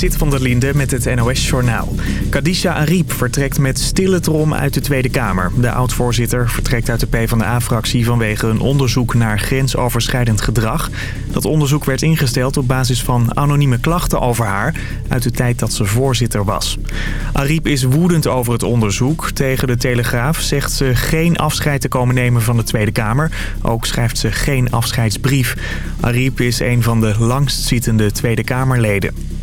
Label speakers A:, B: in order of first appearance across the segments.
A: Sit van der Linde met het NOS-journaal. Kadisha Ariep vertrekt met stille trom uit de Tweede Kamer. De oud-voorzitter vertrekt uit de PvdA-fractie vanwege een onderzoek naar grensoverschrijdend gedrag. Dat onderzoek werd ingesteld op basis van anonieme klachten over haar... uit de tijd dat ze voorzitter was. Ariep is woedend over het onderzoek. Tegen de Telegraaf zegt ze geen afscheid te komen nemen van de Tweede Kamer. Ook schrijft ze geen afscheidsbrief. Ariep is een van de langstzittende Tweede Kamerleden.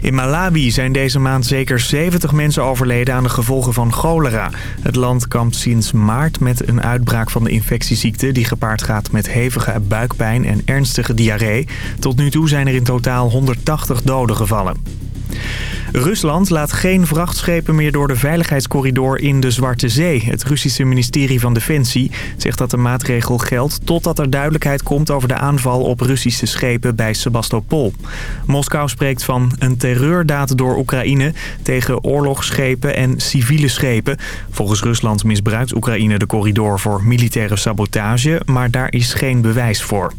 A: In Malawi zijn deze maand zeker 70 mensen overleden aan de gevolgen van cholera. Het land kampt sinds maart met een uitbraak van de infectieziekte... die gepaard gaat met hevige buikpijn en ernstige diarree. Tot nu toe zijn er in totaal 180 doden gevallen. Rusland laat geen vrachtschepen meer door de veiligheidscorridor in de Zwarte Zee. Het Russische ministerie van Defensie zegt dat de maatregel geldt... totdat er duidelijkheid komt over de aanval op Russische schepen bij Sebastopol. Moskou spreekt van een terreurdaad door Oekraïne... tegen oorlogsschepen en civiele schepen. Volgens Rusland misbruikt Oekraïne de corridor voor militaire sabotage... maar daar is geen bewijs voor.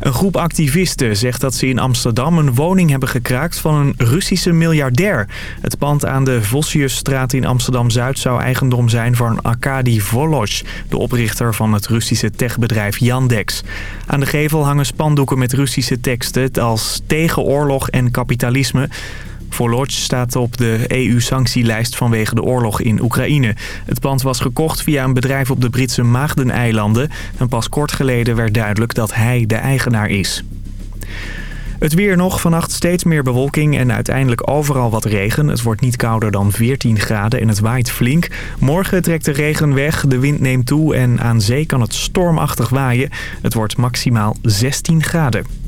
A: Een groep activisten zegt dat ze in Amsterdam een woning hebben gekraakt van een Russische miljardair. Het pand aan de Vossiusstraat in Amsterdam-Zuid zou eigendom zijn van Arkady Volozh, de oprichter van het Russische techbedrijf Yandex. Aan de gevel hangen spandoeken met Russische teksten als tegen oorlog en kapitalisme. Volodj staat op de EU-sanctielijst vanwege de oorlog in Oekraïne. Het pand was gekocht via een bedrijf op de Britse Maagdeneilanden. En pas kort geleden werd duidelijk dat hij de eigenaar is. Het weer nog, vannacht steeds meer bewolking en uiteindelijk overal wat regen. Het wordt niet kouder dan 14 graden en het waait flink. Morgen trekt de regen weg, de wind neemt toe en aan zee kan het stormachtig waaien. Het wordt maximaal 16 graden.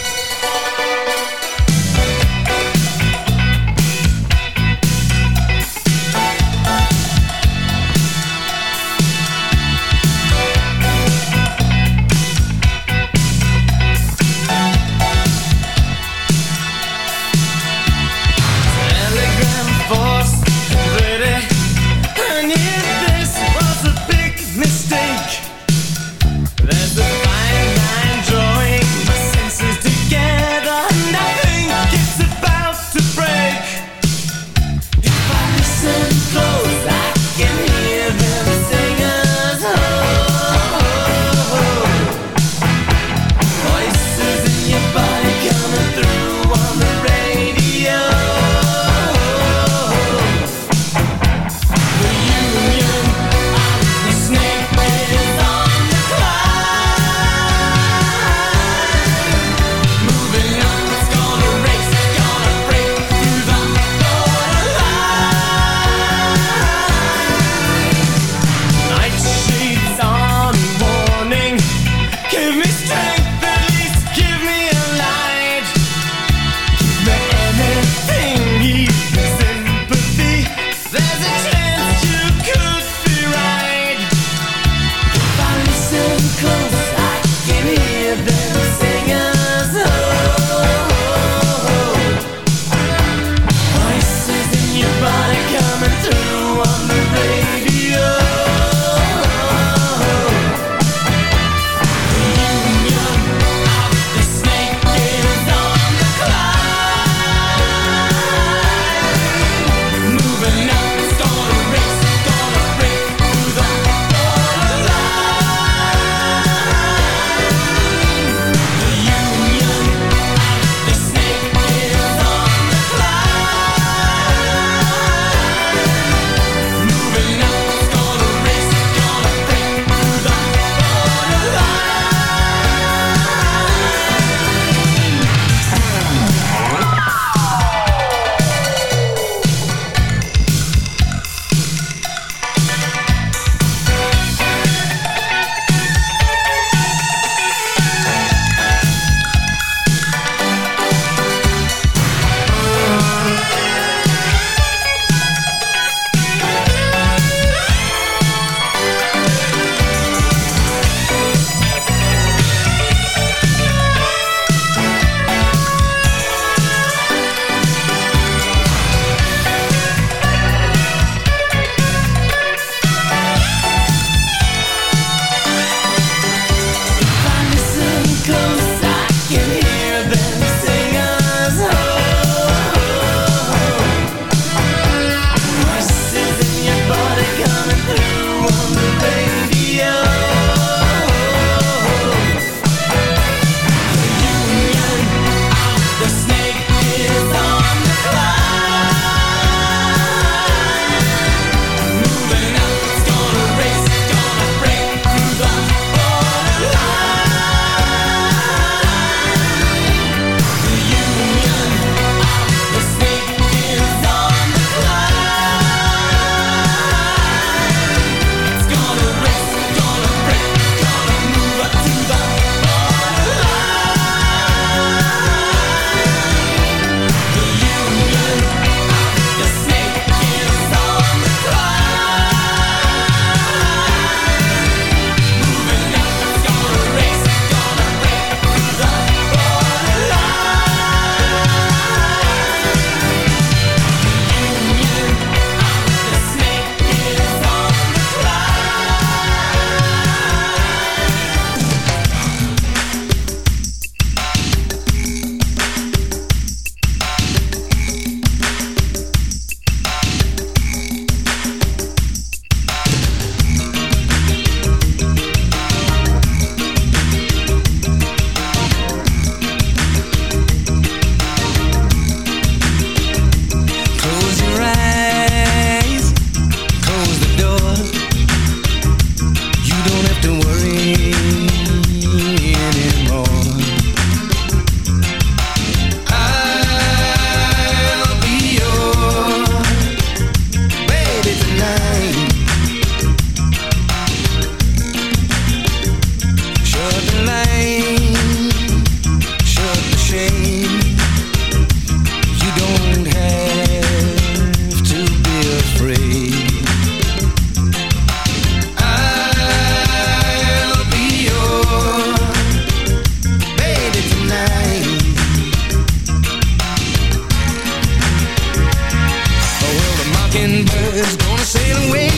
B: is gonna sail away.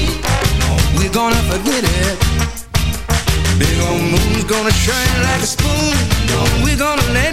B: We're gonna forget it. Big old moon's gonna shine like a spoon. We're gonna let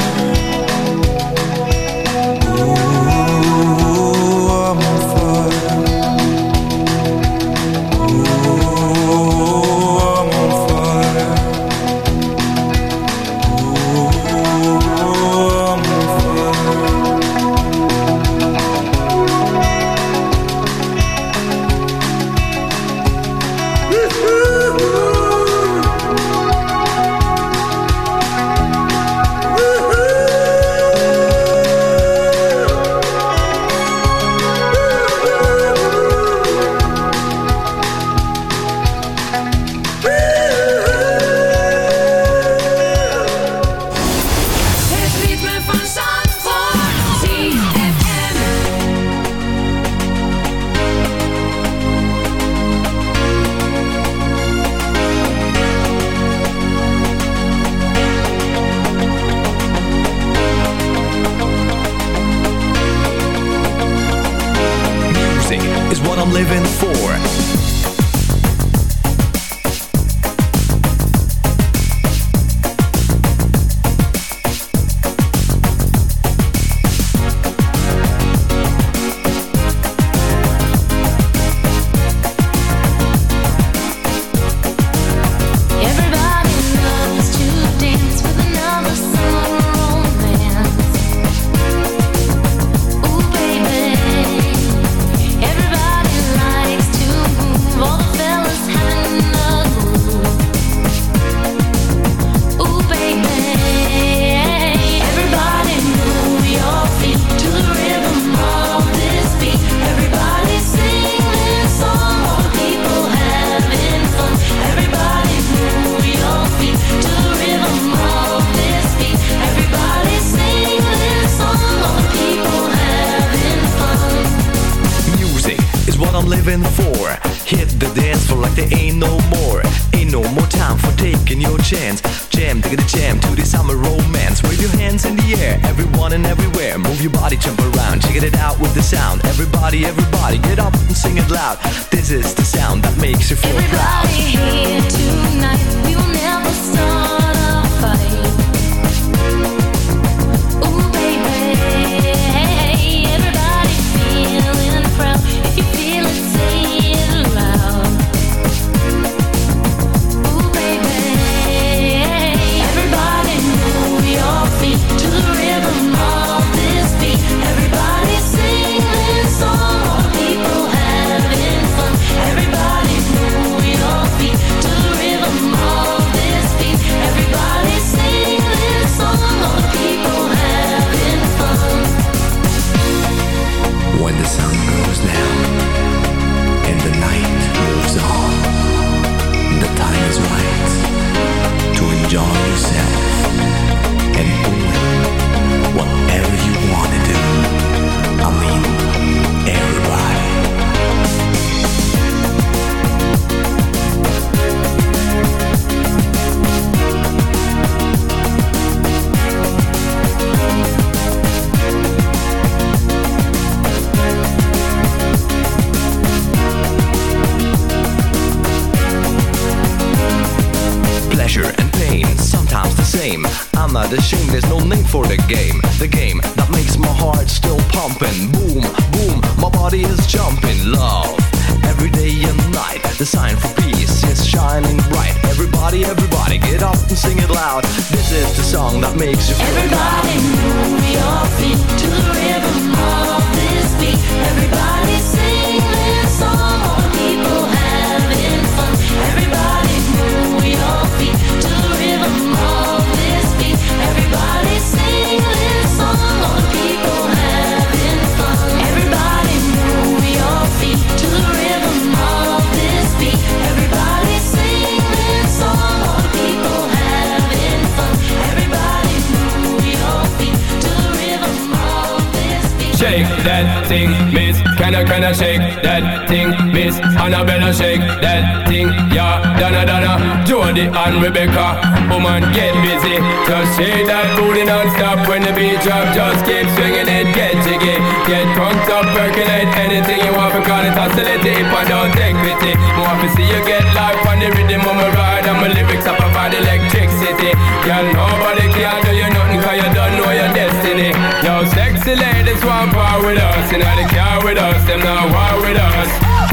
C: miss. Can I, shake that thing, miss? Annabella shake that thing, yeah. Donna, Donna, Jody and Rebecca. Woman, get busy. Just shake that booty non-stop when the beat drop. Just keep swinging it, get jiggy. Get drunk up, percolate anything you want. Because it's hostility if I don't take pity. More to see you get life on the rhythm of my ride. And my lyrics up about electricity. Girl, nobody can do you nothing cause you don't know your destiny. Yo, sexy ladies want part with us. In the car with us, them not war with us.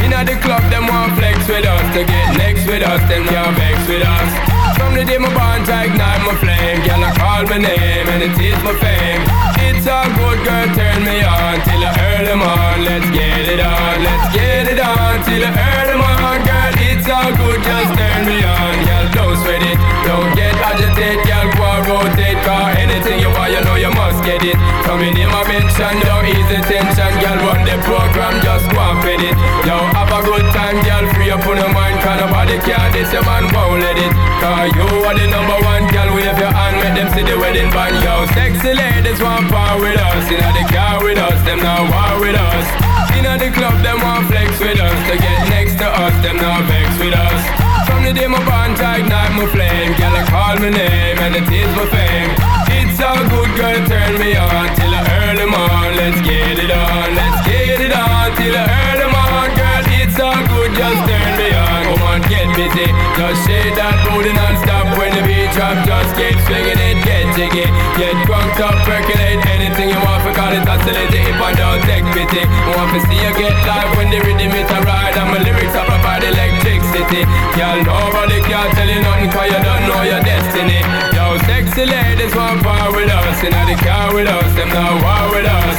C: In the club, them want flex with us. To get next with us, them can't vex with us. From the day my bond to ignite my flame Girl, I call my name and it is my fame It's a good, girl, turn me on Till I earn them on, get it. Coming in my mention, don't ease the tension Girl, run the program, just go and fit it. Yo, have a good time, girl, free up on your mind Cause nobody care, this your man won't let it. Cause you are the number one, girl, wave your hand Make them see the wedding band, yo Sexy ladies want power with us. Inna the car with us, them now war with us. Inna the club, them want flex with us. To get next to us, them now vex with us. From the day my bond to ignite my flame Girl, I call my name and it is my fame It's all good, girl, turn me on Till I earn them on, let's get it on Let's get it on, till I earn them on Girl, it's all good, just turn me on, get busy, just shake that booty non-stop When the beat drop, just keep swinging it, get jiggy. Get drunk up, percolate anything you want Because it's oscillating if I don't take pity I want to see you get live when the rhythm is a ride. And my lyrics are provide electricity. Girl, nobody can tell you nothing Cause you don't know your destiny. Yo, sexy ladies want power with us. Inna the car with us, them now war with us.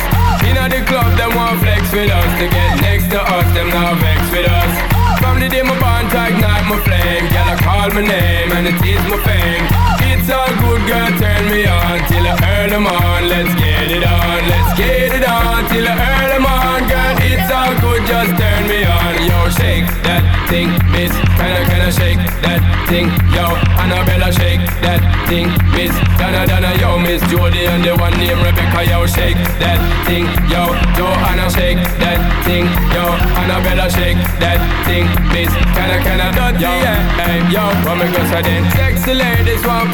C: Inna the club, them want flex with us. To get next to us, them now vex with us From the day my bond to ignite my flame. Girl, I call my name and it is my fame It's all good, girl, turn me on Till I earn them on, let's get it on Let's get it on, till I earn them on Girl, it's all good, just turn me on. Yo, shake that thing, miss. Kinda, kinda shake that thing? Yo, Annabella, shake that thing, miss. Donna, Donna, yo, miss. Jody And the one named Rebecca, yo, shake that thing. Yo, Joanna, shake that thing. Yo, Annabella, shake that thing, miss. Kinda, kinda, dirty, yeah. Hey, yo, what me go say then. Sexy ladies want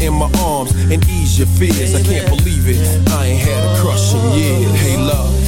D: in my arms and ease your fears. I can't believe it. I ain't had a crush in years. Hey, love.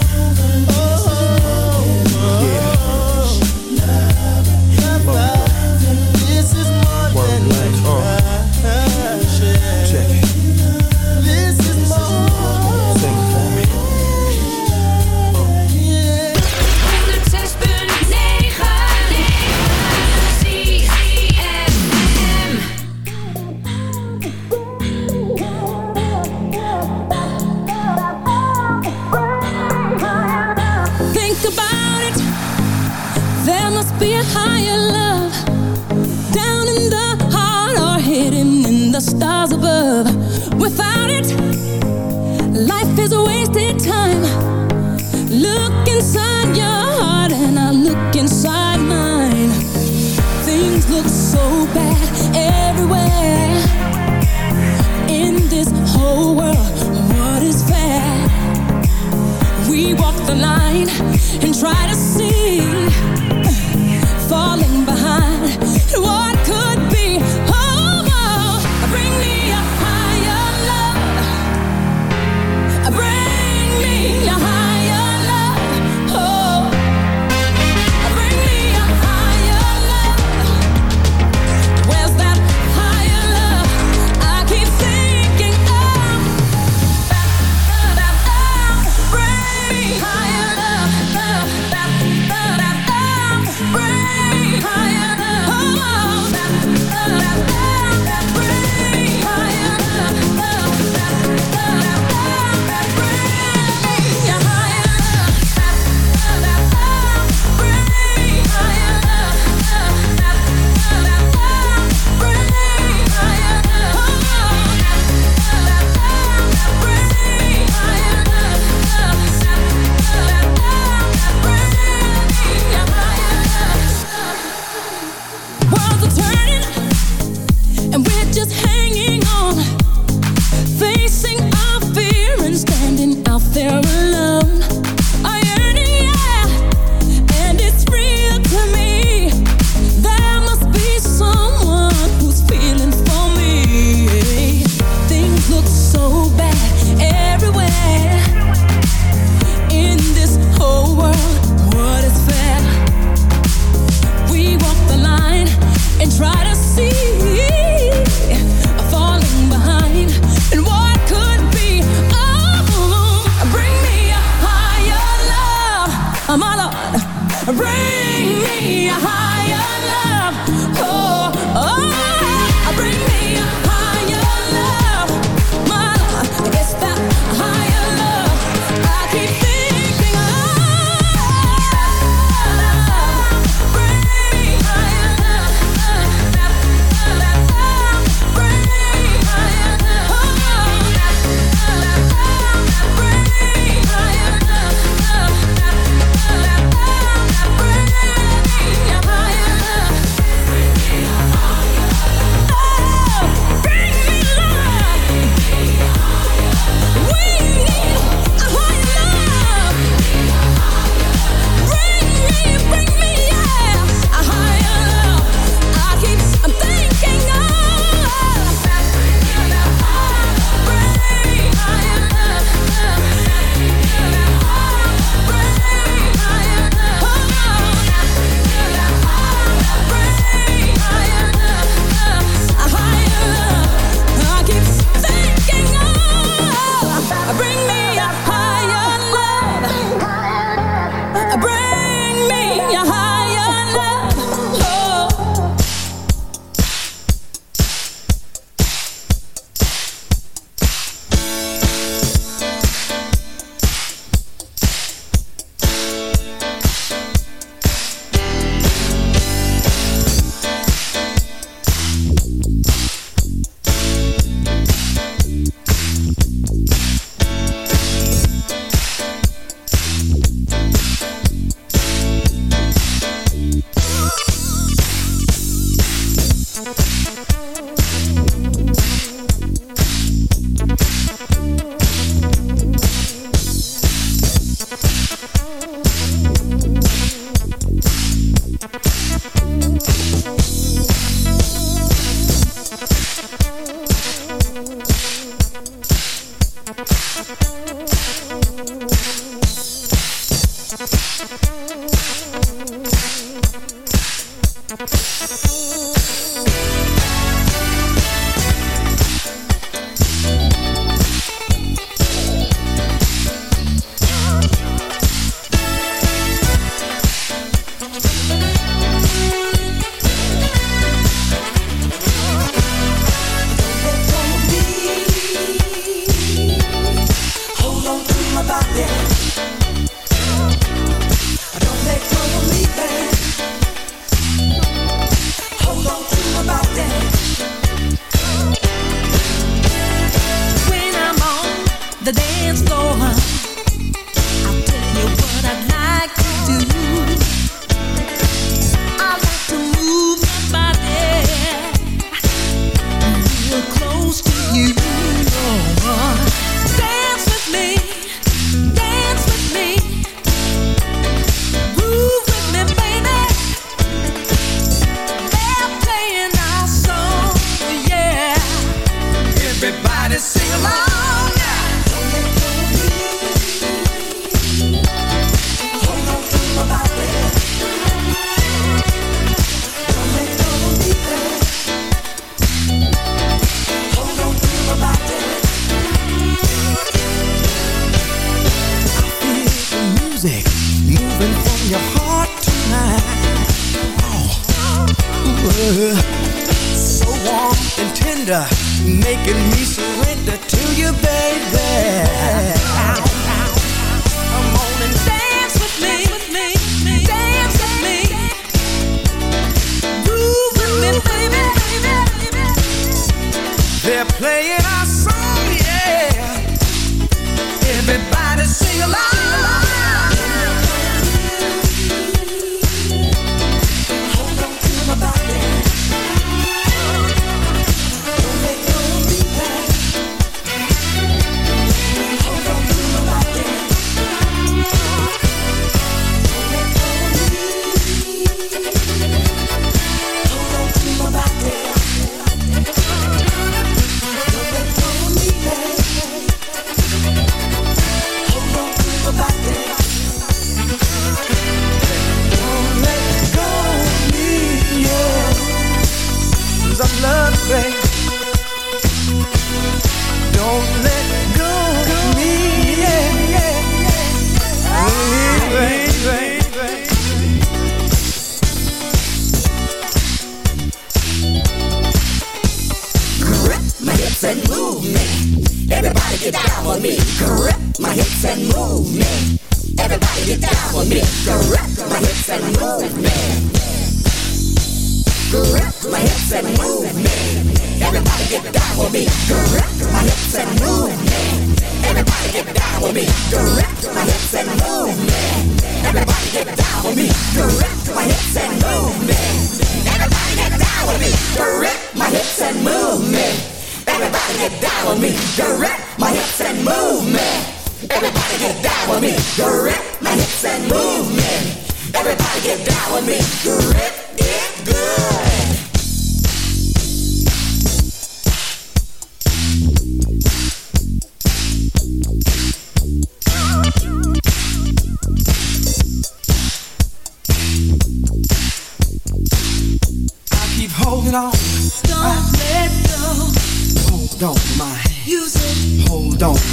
E: This
B: playing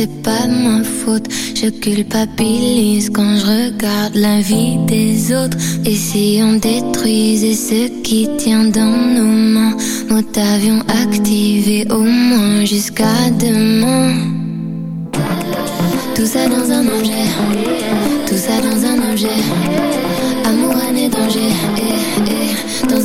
F: c'est pas ma faute. Je culpabilise quand je regarde la vie des autres. Et si on détruisait ce qui tient dans nos mains, Nous avion activé au moins jusqu'à demain. Tout ça dans un objet.